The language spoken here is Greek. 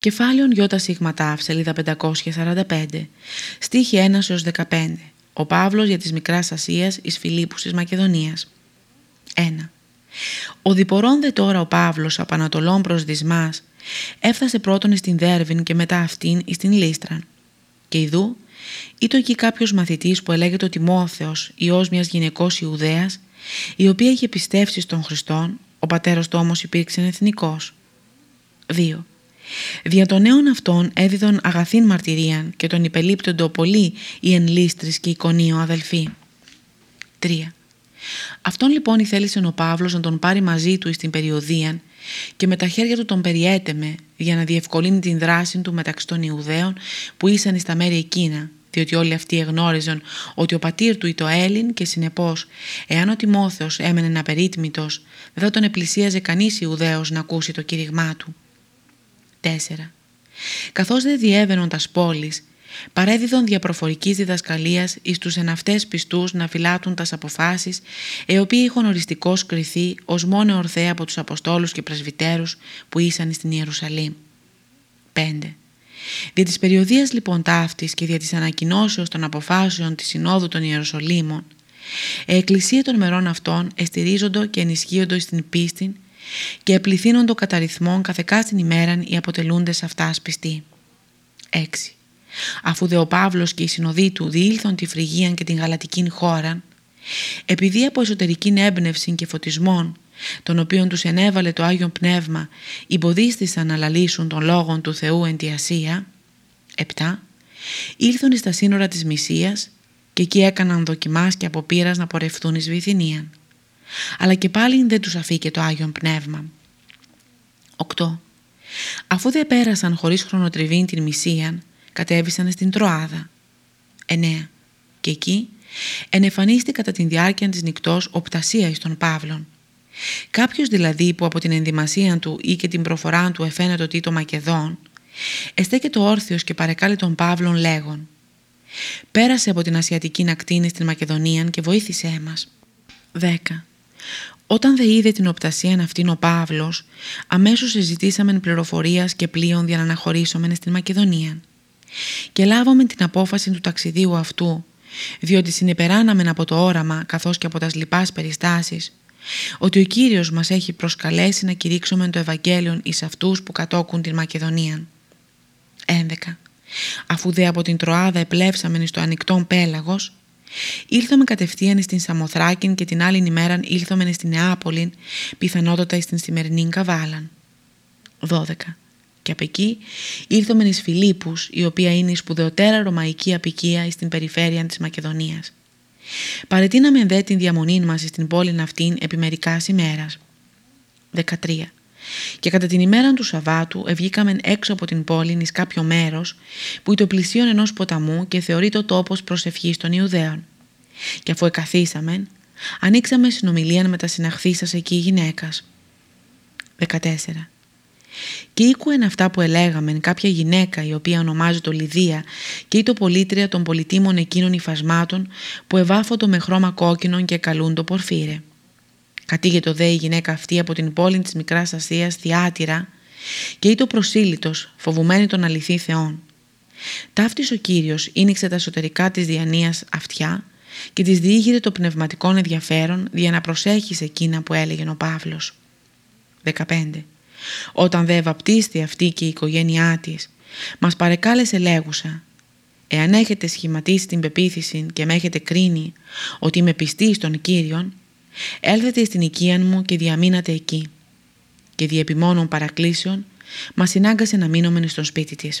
Κεφάλαιον Ι Σίγμα σελίδα 545, στίχη 1 έως 15. Ο Παύλος για της Μικράς Ασίας εις Φιλίππους της Μακεδονίας. 1. Ο διπορών δε τώρα ο Παύλος από Ανατολών προς Δυσμάς έφτασε πρώτον στην Δέρβιν και μετά αυτήν εις την Λίστραν. Και ειδού, ήτο εκεί κάποιος μαθητής που ελέγεται ο Τιμόθεος, ιός μιας γυναικός Ιουδαίας, η οποία είχε πιστεύσει στον Χριστόν, ο πατέρας του όμως υπήρξε εθνικός. 2. Δια των νέων αυτών έδιδον αγαθήν μαρτυρίαν και τον υπελείπτοντο πολύ οι εν λίστρης και εικονίο αδελφοί. 3. Αυτόν λοιπόν ήθελησε ο Παύλος να τον πάρει μαζί του στην περιοδίαν και με τα χέρια του τον περιέτεμε για να διευκολύνει την δράση του μεταξύ των Ιουδαίων που ήσαν στα μέρη εκείνα διότι όλοι αυτοί εγνώριζαν ότι ο πατήρ του ήταν Έλλην και συνεπώς εάν ο Τιμόθεος έμενε απερίτμητος δεν θα τον επλησίαζε κανείς Ιουδαίος να ακούσει το κήρυγμά του. 4. Καθώς δεν διέβαιναν τας πόλεις, παρέδιδον διαπροφορικής διδασκαλίας εις τους εναυτές πιστούς να φυλάτουν τας αποφάσεις, οι οποίοι είχαν οριστικώς κριθεί ως μόνο ορθέα από τους Αποστόλους και Πρεσβυτέρους που ήσαν στην Ιερουσαλήμ. 5. Δια της περιοδίας λοιπόν ταύτης και δια της ανακοινώσεως των αποφάσεων της Συνόδου των Ιερουσαλήμων, η Εκκλησία των μερών αυτών εστηρίζοντο και ενισχύοντο στην πίστη και επληθύνοντο κατά ρυθμών καθεκά ημέραν οι αποτελούντες αυτάς πιστοί. 6. Αφού δε ο Παύλος και οι συνοδοί του διήλθον τη Φρυγίαν και την Γαλατική χώρα, επειδή από εσωτερική έμπνευση και φωτισμών, τον οποίον τους ενέβαλε το Άγιο Πνεύμα, εμποδίστησαν να λαλήσουν τον λόγον του Θεού εν τη Ασία, 7. Ήλθον στα σύνορα της Μυσίας και εκεί έκαναν δοκιμάς και αποπείρας να πορευθούν εις Βυθινίαν αλλά και πάλι δεν τους αφήκε το Άγιον Πνεύμα. 8. Αφού δεν πέρασαν χωρίς χρονοτριβήν την Μυσίαν, κατέβησαν στην Τροάδα. 9. Και εκεί ενεφανίστη κατά την διάρκεια της νυχτός οπτασίας εις τον Παύλων. Κάποιος δηλαδή που από την ενδυμασία του ή και την προφορά του εφαίνεται ότι το Μακεδόν, εστέκεται όρθιος και παρεκάλει τον Παύλων λέγον «Πέρασε από την Ασιατική Νακτίνη στην Μακεδονία και βοήθησέ μας». 10. Όταν δε είδε την οπτασία αυτήν ο Παύλος, αμέσως συζητήσαμε πληροφορίας και πλοίων για να αναχωρήσουμε στην Μακεδονία. Και λάβαμε την απόφαση του ταξιδίου αυτού, διότι συνεπεράναμεν από το όραμα καθώς και από τας λοιπάς περιστάσεις, ότι ο Κύριος μας έχει προσκαλέσει να κηρύξουμε το Ευαγγέλιο εις αυτούς που κατόκουν την Μακεδονία. 11. Αφού δε από την Τροάδα επλέψαμεν στο ανοιχτόν πέλαγος, Ήλθαμε κατευθείαν στην Σαμοθράκην και την άλλη ημέρα ήλθαμε στην Νεάπολη, πιθανότατα στην σημερινή Καβάλαν. 12. Και από εκεί ήλθαμε εις Φιλίππους, η οποία είναι η σπουδαιοτέρα ρωμαϊκή απικία στην περιφέρεια της Μακεδονίας. Παρετείναμε δε την διαμονή μας στην πόλη αυτήν επί μερικάς ημέρας. 13. Και κατά την ημέρα του Σαββάτου ευγήκαμε έξω από την πόλη εις κάποιο μέρος που το πλησίον ενός ποταμού και θεωρείται ο τόπος προσευχής των Ιουδαίων. Και αφού εκαθίσαμε, ανοίξαμε συνομιλία με τα συναχθήσας εκεί γυναίκας. 14. Και ήκουεν αυτά που ελέγαμεν κάποια γυναίκα η οποία ονομάζεται Λιδία και ήτο πολίτρια των πολιτήμων εκείνων υφασμάτων που ευάφωτο με χρώμα κόκκινον και καλούν το πορφύρε. Κατήγεται δε η γυναίκα αυτή από την πόλη της Μικράς Ασίας θιάτυρα και ήτο προσήλυτος, φοβουμένη τον αληθή Θεόν. Ταύτης ο Κύριος ίνιξε τα εσωτερικά της διανοίας αυτιά και της διήγηρε το πνευματικό ενδιαφέρον για να προσέχεις σε εκείνα που έλεγε ο Παύλος. 15. Όταν δε βαπτίστη αυτή και η οικογένειά της, μας παρεκάλεσε λέγουσα «Εάν έχετε σχηματίσει την πεποίθηση και με έχετε κρίνει ότι είμαι πιστή στον Κύριον, έλθετε στην οικία μου και διαμείνατε εκεί». Και δι' επιμόνων παρακλήσεων, μας συνάγκασε να μείνουμε στο σπίτι της.